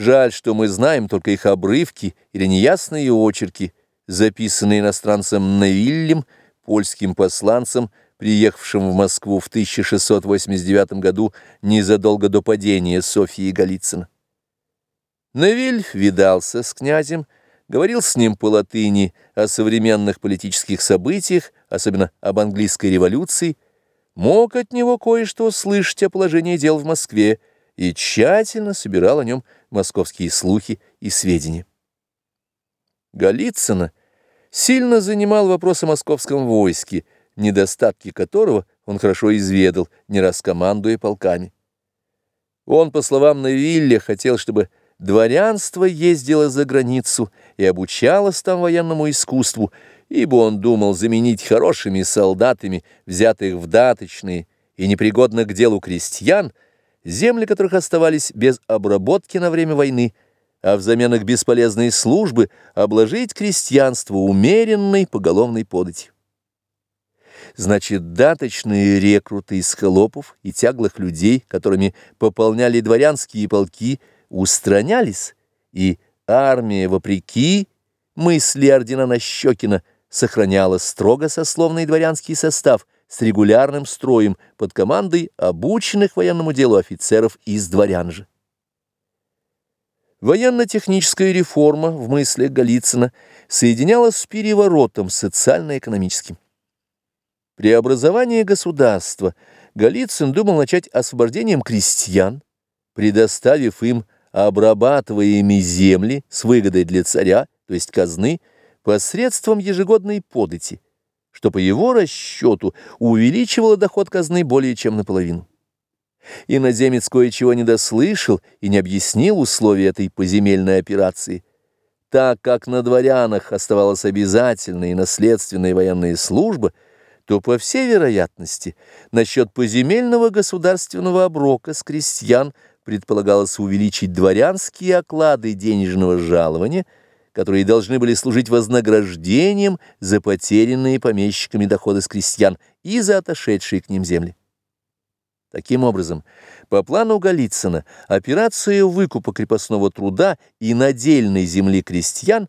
Жаль, что мы знаем только их обрывки или неясные очерки, записанные иностранцем Навиллем, польским посланцем, приехавшим в Москву в 1689 году незадолго до падения Софьи Голицына. Навиль видался с князем, говорил с ним по латыни о современных политических событиях, особенно об английской революции, мог от него кое-что слышать о положении дел в Москве и тщательно собирал о нем московские слухи и сведения. Голицына сильно занимал вопрос о московском войске, недостатки которого он хорошо изведал, не раз командуя полками. Он, по словам Навилля, хотел, чтобы Дворянство ездило за границу и обучалось там военному искусству, ибо он думал заменить хорошими солдатами, взятых в даточные и непригодных к делу крестьян, земли которых оставались без обработки на время войны, а взамен их бесполезной службы обложить крестьянство умеренной поголовной податью. Значит, даточные рекруты из холопов и тяглых людей, которыми пополняли дворянские полки, устранялись, и армия, вопреки мысли ордена Нащекина, сохраняла строго сословный дворянский состав с регулярным строем под командой обученных военному делу офицеров из дворян же. Военно-техническая реформа в мыслях Голицына соединялась с переворотом социально-экономическим. Преобразование государства Голицын думал начать освобождением крестьян, предоставив им обрабатываемые земли с выгодой для царя, то есть казны, посредством ежегодной подати, что по его расчету увеличивало доход казны более чем наполовину. Иноземец кое-чего не дослышал и не объяснил условия этой поземельной операции. Так как на дворянах оставалась обязательная и наследственная военная служба, то, по всей вероятности, насчет поземельного государственного оброка с крестьян – предполагалось увеличить дворянские оклады денежного жалования, которые должны были служить вознаграждением за потерянные помещиками доходы с крестьян и за отошедшие к ним земли. Таким образом, по плану Голицына, операция выкупа крепостного труда и надельной земли крестьян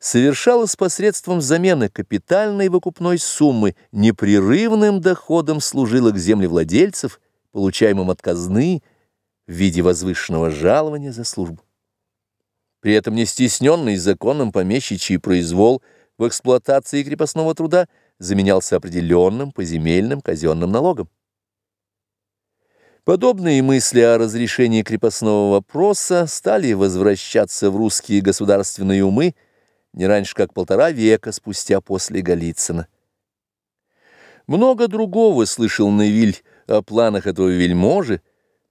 совершалась посредством замены капитальной выкупной суммы непрерывным доходом служилых землевладельцев, получаемым от казны, в виде возвышенного жалования за службу. При этом не стесненный законом помещичий произвол в эксплуатации крепостного труда заменялся определенным поземельным казенным налогом. Подобные мысли о разрешении крепостного вопроса стали возвращаться в русские государственные умы не раньше как полтора века спустя после Голицына. Много другого слышал Невиль о планах этого вельможи,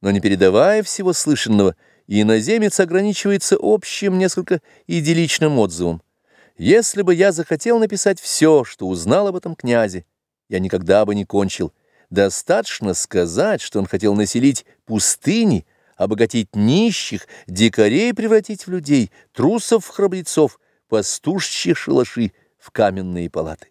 но не передавая всего слышанного, иноземец ограничивается общим, несколько идилличным отзывом. Если бы я захотел написать все, что узнал об этом князе, я никогда бы не кончил. Достаточно сказать, что он хотел населить пустыни, обогатить нищих, дикарей превратить в людей, трусов в храбрецов, пастушьи шалаши в каменные палаты.